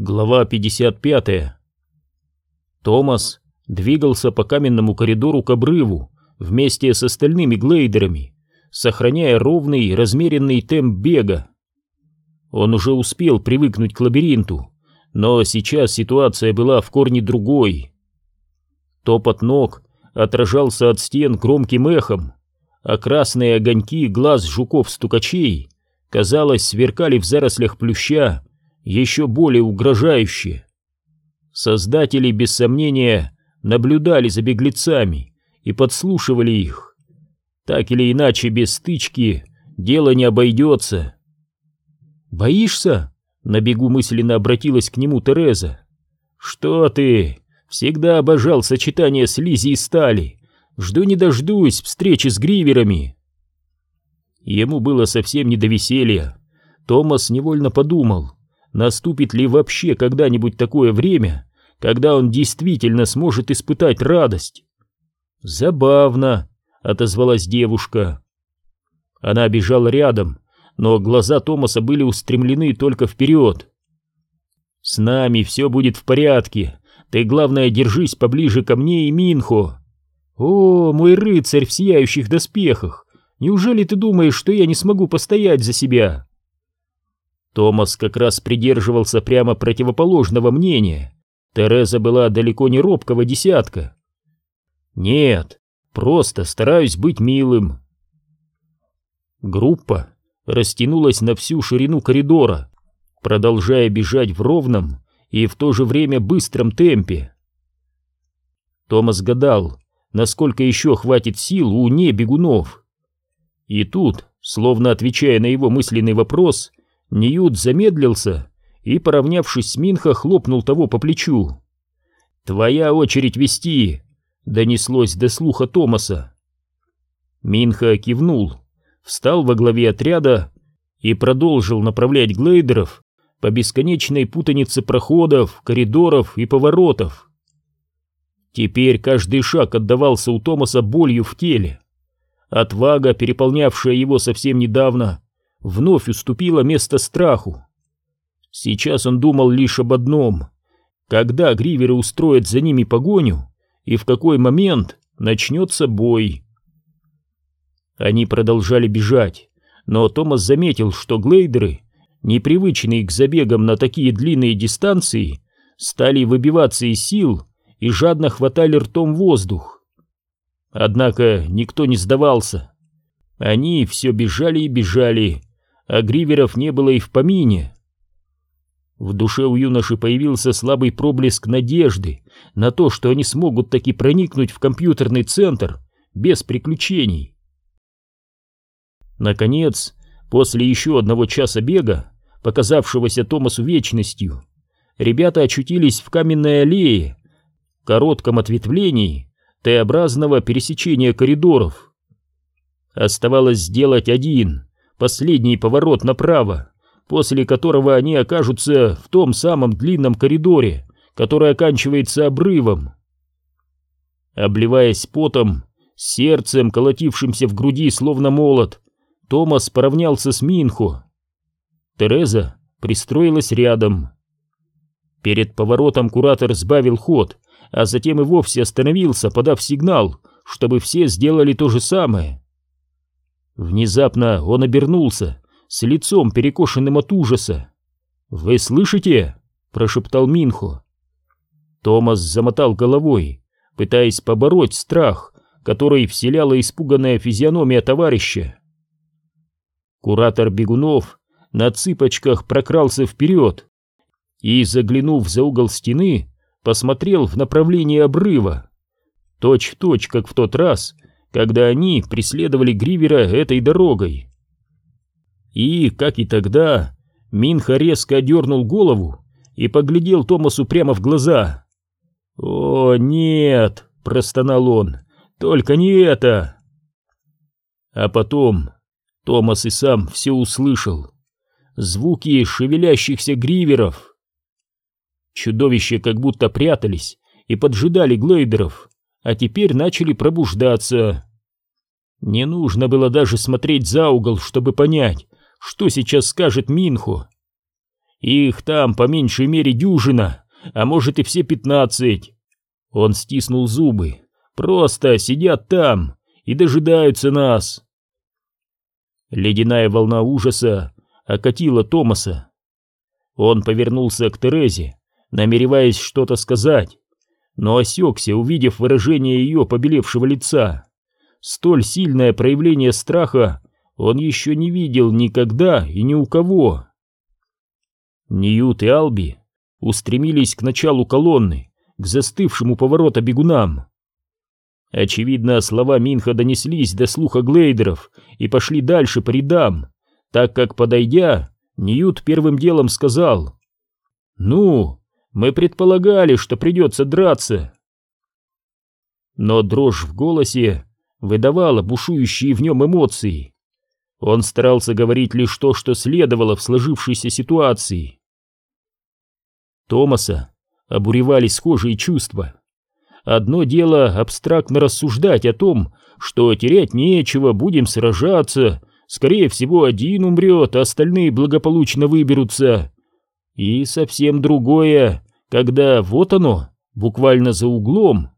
Глава 55. Томас двигался по каменному коридору к обрыву вместе с остальными глейдерами, сохраняя ровный и размеренный темп бега. Он уже успел привыкнуть к лабиринту, но сейчас ситуация была в корне другой. Топот ног отражался от стен громким эхом, а красные огоньки глаз жуков-стукачей, казалось, сверкали в зарослях плюща еще более угрожающе. Создатели, без сомнения, наблюдали за беглецами и подслушивали их. Так или иначе, без стычки дело не обойдется. «Боишься?» — на бегу мысленно обратилась к нему Тереза. «Что ты? Всегда обожал сочетание слизи и стали. Жду не дождусь встречи с гриверами». Ему было совсем не до веселья. Томас невольно подумал, наступит ли вообще когда-нибудь такое время, когда он действительно сможет испытать радость. «Забавно», — отозвалась девушка. Она бежала рядом, но глаза Томаса были устремлены только вперед. «С нами все будет в порядке. Ты, главное, держись поближе ко мне и Минхо. О, мой рыцарь в сияющих доспехах! Неужели ты думаешь, что я не смогу постоять за себя?» Томас как раз придерживался прямо противоположного мнения. Тереза была далеко не робкого десятка. «Нет, просто стараюсь быть милым». Группа растянулась на всю ширину коридора, продолжая бежать в ровном и в то же время быстром темпе. Томас гадал, насколько еще хватит сил у небегунов. И тут, словно отвечая на его мысленный вопрос, Ньют замедлился и, поравнявшись с Минха, хлопнул того по плечу. «Твоя очередь вести!» — донеслось до слуха Томаса. Минха кивнул, встал во главе отряда и продолжил направлять глейдеров по бесконечной путанице проходов, коридоров и поворотов. Теперь каждый шаг отдавался у Томаса болью в теле. Отвага, переполнявшая его совсем недавно, вновь уступила место страху. Сейчас он думал лишь об одном. Когда гриверы устроят за ними погоню и в какой момент начнется бой. Они продолжали бежать, но Томас заметил, что глейдеры, непривычные к забегам на такие длинные дистанции, стали выбиваться из сил и жадно хватали ртом воздух. Однако никто не сдавался. Они все бежали и бежали, а гриверов не было и в помине. В душе у юноши появился слабый проблеск надежды на то, что они смогут таки проникнуть в компьютерный центр без приключений. Наконец, после еще одного часа бега, показавшегося Томасу вечностью, ребята очутились в каменной аллее, коротком ответвлении Т-образного пересечения коридоров. Оставалось сделать один, последний поворот направо, после которого они окажутся в том самом длинном коридоре, который оканчивается обрывом. Обливаясь потом, сердцем, колотившимся в груди словно молот, Томас поравнялся с Минхо. Тереза пристроилась рядом. Перед поворотом куратор сбавил ход, а затем и вовсе остановился, подав сигнал, чтобы все сделали то же самое. Внезапно он обернулся, с лицом перекошенным от ужаса. «Вы слышите?» — прошептал Минхо. Томас замотал головой, пытаясь побороть страх, который вселяла испуганная физиономия товарища. Куратор Бегунов на цыпочках прокрался вперед и, заглянув за угол стены, посмотрел в направлении обрыва. Точь в точь, как в тот раз, когда они преследовали Гривера этой дорогой. И, как и тогда, Минха резко дернул голову и поглядел Томасу прямо в глаза. «О, нет!» — простонал он. «Только не это!» А потом Томас и сам все услышал. Звуки шевелящихся гриверов. Чудовища как будто прятались и поджидали глейдеров а теперь начали пробуждаться. Не нужно было даже смотреть за угол, чтобы понять, что сейчас скажет Минху. Их там по меньшей мере дюжина, а может и все пятнадцать. Он стиснул зубы. Просто сидят там и дожидаются нас. Ледяная волна ужаса окатила Томаса. Он повернулся к Терезе, намереваясь что-то сказать, но осекся, увидев выражение ее побелевшего лица. Столь сильное проявление страха он еще не видел никогда и ни у кого. Ньют и Алби устремились к началу колонны, к застывшему поворота бегунам. Очевидно, слова Минха донеслись до слуха глейдеров и пошли дальше по рядам, так как, подойдя, Ньют первым делом сказал «Ну, мы предполагали, что придется драться». Но дрожь в голосе выдавала бушующие в нем эмоции. Он старался говорить лишь то, что следовало в сложившейся ситуации. Томаса обуревали схожие чувства. Одно дело абстрактно рассуждать о том, что терять нечего, будем сражаться, скорее всего один умрет, а остальные благополучно выберутся. И совсем другое, когда вот оно, буквально за углом.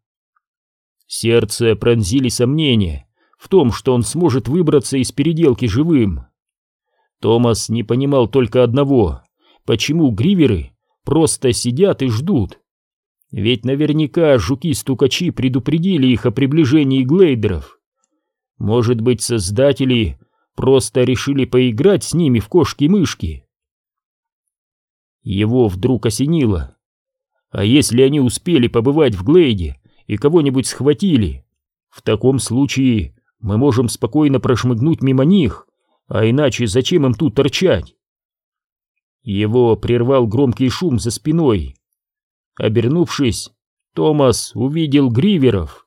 Сердце пронзили сомнения в том, что он сможет выбраться из переделки живым. Томас не понимал только одного, почему гриверы просто сидят и ждут. Ведь наверняка жуки-стукачи предупредили их о приближении глейдеров. Может быть, создатели просто решили поиграть с ними в кошки-мышки. Его вдруг осенило. А если они успели побывать в Глейде и кого-нибудь схватили, в таком случае мы можем спокойно прошмыгнуть мимо них, а иначе зачем им тут торчать? Его прервал громкий шум за спиной. Обернувшись, Томас увидел гриверов.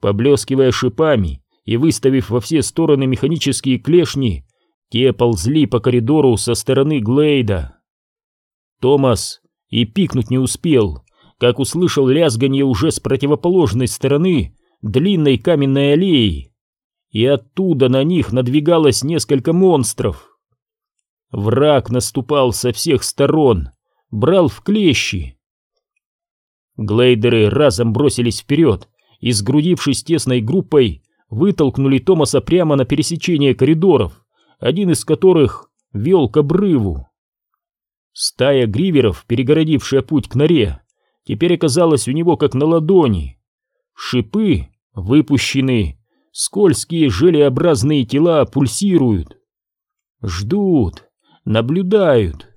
Поблескивая шипами и выставив во все стороны механические клешни, те ползли по коридору со стороны Глейда. Томас и пикнуть не успел, как услышал лязганье уже с противоположной стороны длинной каменной аллеи, и оттуда на них надвигалось несколько монстров. Враг наступал со всех сторон, брал в клещи. Глейдеры разом бросились вперед и, сгрудившись тесной группой, вытолкнули Томаса прямо на пересечение коридоров, один из которых вел к обрыву. Стая гриверов, перегородившая путь к норе, теперь оказалась у него как на ладони. Шипы выпущены, скользкие желеобразные тела пульсируют. Ждут, наблюдают.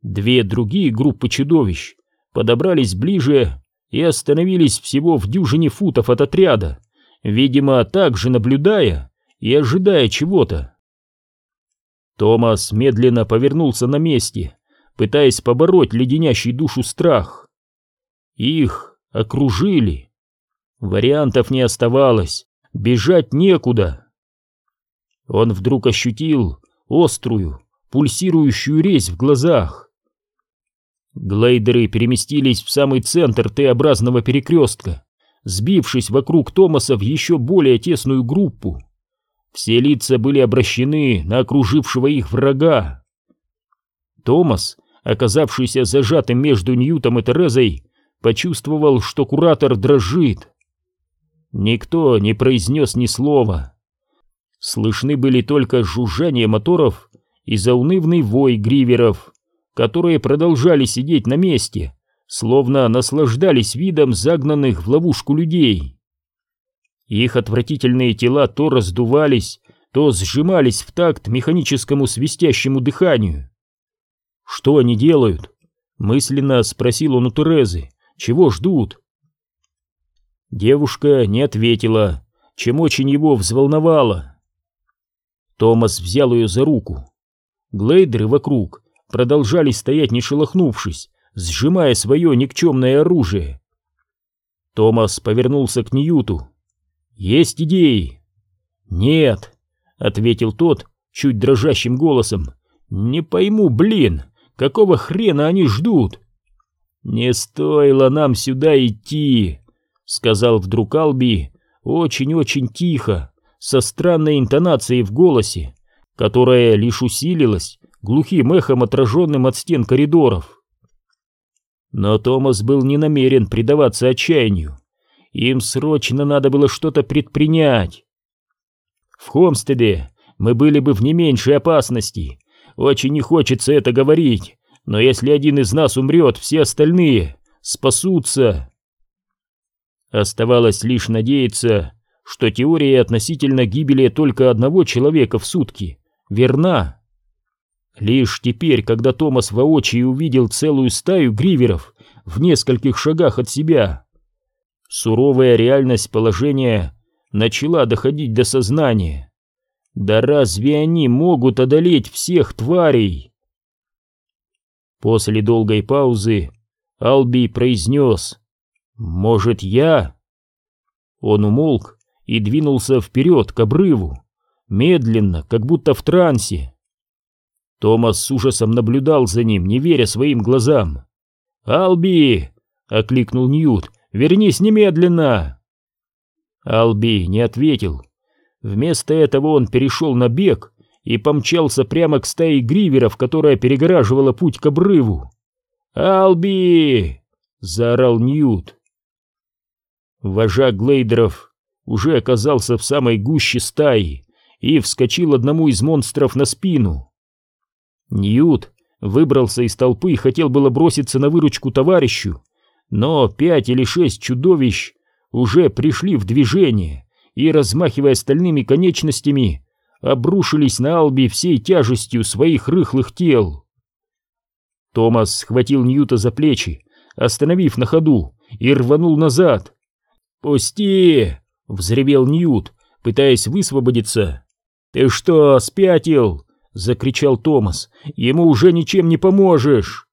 Две другие группы чудовищ подобрались ближе и остановились всего в дюжине футов от отряда, видимо, также наблюдая и ожидая чего-то. Томас медленно повернулся на месте, пытаясь побороть леденящий душу страх. Их окружили. Вариантов не оставалось, бежать некуда. Он вдруг ощутил острую, пульсирующую резь в глазах. Глейдеры переместились в самый центр Т-образного перекрестка, сбившись вокруг Томаса в еще более тесную группу. Все лица были обращены на окружившего их врага. Томас, оказавшийся зажатым между Ньютом и Терезой, почувствовал, что куратор дрожит. Никто не произнес ни слова. Слышны были только жужжание моторов и заунывный вой гриверов, которые продолжали сидеть на месте, словно наслаждались видом загнанных в ловушку людей. Их отвратительные тела то раздувались, то сжимались в такт механическому свистящему дыханию. «Что они делают?» — мысленно спросил он у Терезы. «Чего ждут?» Девушка не ответила, чем очень его взволновало. Томас взял ее за руку. Глейдеры вокруг продолжали стоять не шелохнувшись, сжимая свое никчемное оружие. Томас повернулся к Ньюту. «Есть идеи?» «Нет», — ответил тот чуть дрожащим голосом. «Не пойму, блин, какого хрена они ждут?» «Не стоило нам сюда идти», — сказал вдруг Алби очень-очень тихо, со странной интонацией в голосе, которая лишь усилилась глухим эхом отраженным от стен коридоров. Но Томас был не намерен предаваться отчаянию. Им срочно надо было что-то предпринять. В Хомстеде мы были бы в не меньшей опасности. Очень не хочется это говорить, но если один из нас умрет, все остальные спасутся. Оставалось лишь надеяться, что теория относительно гибели только одного человека в сутки верна. Лишь теперь, когда Томас воочию увидел целую стаю гриверов в нескольких шагах от себя, суровая реальность положения начала доходить до сознания. Да разве они могут одолеть всех тварей? После долгой паузы Алби произнес «Может, я?» Он умолк и двинулся вперед к обрыву, медленно, как будто в трансе. Томас с ужасом наблюдал за ним, не веря своим глазам. «Алби!» — окликнул Ньют. «Вернись немедленно!» Алби не ответил. Вместо этого он перешел на бег и помчался прямо к стае гриверов, которая перегораживала путь к обрыву. «Алби!» — заорал Ньют. Вожак глейдеров уже оказался в самой гуще стаи и вскочил одному из монстров на спину. Ньют выбрался из толпы и хотел было броситься на выручку товарищу, но пять или шесть чудовищ уже пришли в движение и, размахивая стальными конечностями, обрушились на Алби всей тяжестью своих рыхлых тел. Томас схватил Ньюта за плечи, остановив на ходу, и рванул назад. «Пусти!» — взревел Ньют, пытаясь высвободиться. «Ты что, спятил?» — закричал Томас. «Ему уже ничем не поможешь!»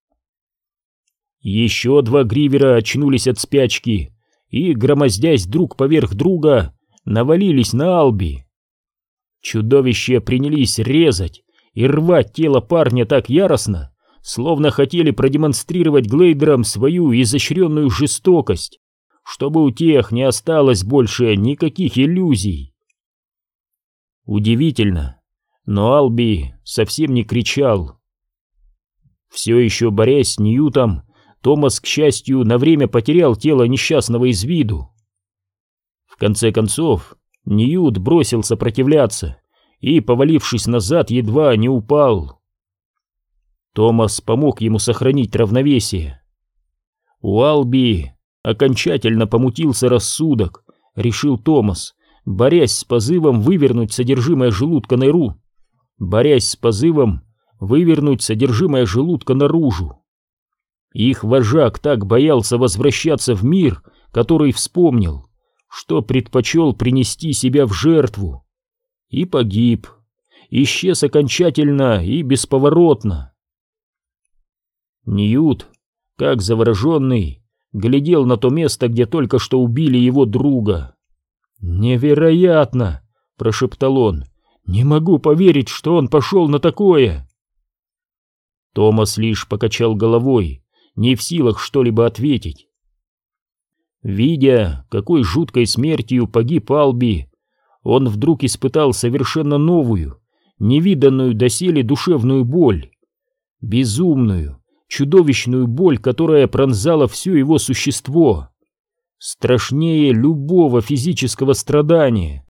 Еще два гривера очнулись от спячки и, громоздясь друг поверх друга, навалились на Алби. Чудовища принялись резать и рвать тело парня так яростно, словно хотели продемонстрировать глейдерам свою изощренную жестокость чтобы у тех не осталось больше никаких иллюзий. Удивительно, но Алби совсем не кричал. Все еще борясь с Ньютом, Томас, к счастью, на время потерял тело несчастного из виду. В конце концов, Ньют бросил сопротивляться и, повалившись назад, едва не упал. Томас помог ему сохранить равновесие. У Алби Окончательно помутился рассудок, решил Томас, борясь с позывом вывернуть содержимое желудка наружу, борясь с позывом вывернуть содержимое желудка наружу. Их вожак так боялся возвращаться в мир, который вспомнил, что предпочел принести себя в жертву. И погиб, исчез окончательно и бесповоротно. Ньют, как завороженный, глядел на то место, где только что убили его друга. «Невероятно!» — прошептал он. «Не могу поверить, что он пошел на такое!» Томас лишь покачал головой, не в силах что-либо ответить. Видя, какой жуткой смертью погиб Алби, он вдруг испытал совершенно новую, невиданную доселе душевную боль. Безумную, чудовищную боль, которая пронзала все его существо, страшнее любого физического страдания.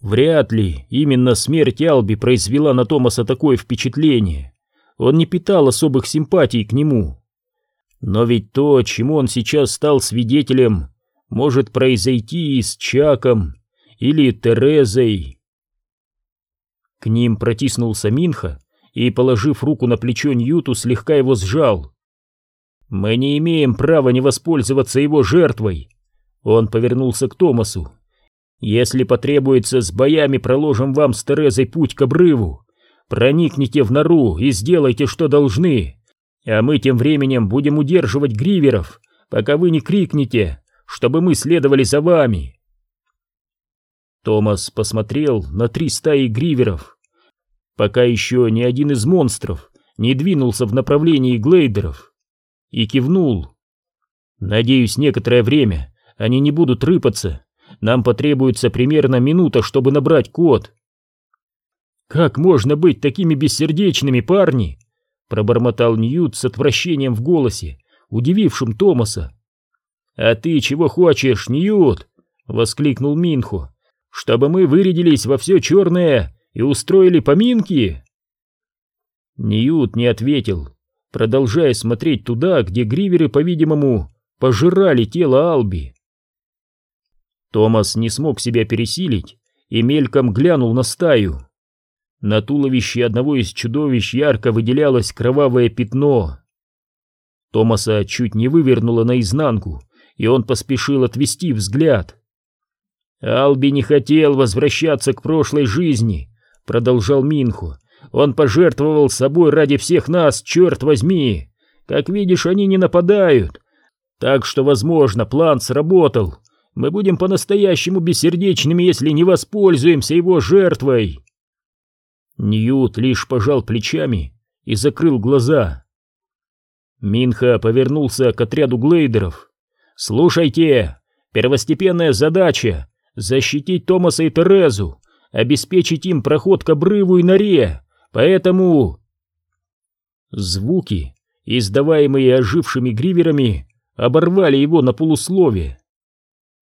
Вряд ли именно смерть Алби произвела на Томаса такое впечатление. Он не питал особых симпатий к нему. Но ведь то, чему он сейчас стал свидетелем, может произойти и с Чаком или Терезой. К ним протиснулся Минха и, положив руку на плечо Ньюту, слегка его сжал. «Мы не имеем права не воспользоваться его жертвой!» Он повернулся к Томасу. «Если потребуется, с боями проложим вам с Терезой путь к обрыву. Проникните в нору и сделайте, что должны, а мы тем временем будем удерживать гриверов, пока вы не крикнете, чтобы мы следовали за вами». Томас посмотрел на три стаи гриверов, пока еще ни один из монстров не двинулся в направлении глейдеров, и кивнул. «Надеюсь, некоторое время они не будут рыпаться. Нам потребуется примерно минута, чтобы набрать код». Как можно быть такими бессердечными, парни? Пробормотал Ньют с отвращением в голосе, удивившим Томаса. «А ты чего хочешь, Ньют?» — воскликнул Минхо. «Чтобы мы вырядились во все черное и устроили поминки?» Ньют не ответил, продолжая смотреть туда, где гриверы, по-видимому, пожирали тело Алби. Томас не смог себя пересилить и мельком глянул на стаю. На туловище одного из чудовищ ярко выделялось кровавое пятно. Томаса чуть не вывернуло наизнанку, и он поспешил отвести взгляд. «Алби не хотел возвращаться к прошлой жизни», — продолжал Минху. «Он пожертвовал собой ради всех нас, черт возьми! Как видишь, они не нападают. Так что, возможно, план сработал. Мы будем по-настоящему бессердечными, если не воспользуемся его жертвой». Ньют лишь пожал плечами и закрыл глаза. Минха повернулся к отряду глейдеров. «Слушайте, первостепенная задача — защитить Томаса и Терезу, обеспечить им проход к обрыву и норе, поэтому...» Звуки, издаваемые ожившими гриверами, оборвали его на полуслове.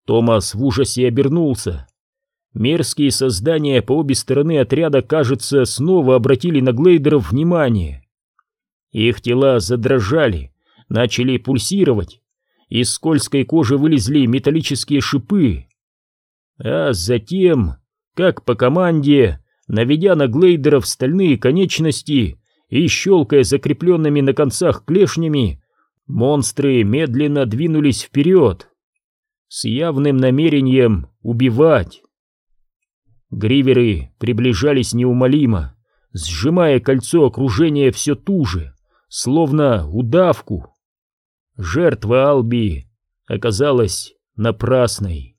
Томас в ужасе обернулся. Мерзкие создания по обе стороны отряда, кажется, снова обратили на глейдеров внимание. Их тела задрожали, начали пульсировать, из скользкой кожи вылезли металлические шипы. А затем, как по команде, наведя на глейдеров стальные конечности и щелкая закрепленными на концах клешнями, монстры медленно двинулись вперед с явным намерением убивать. Гриверы приближались неумолимо, сжимая кольцо окружения все туже, словно удавку. Жертва Алби оказалась напрасной.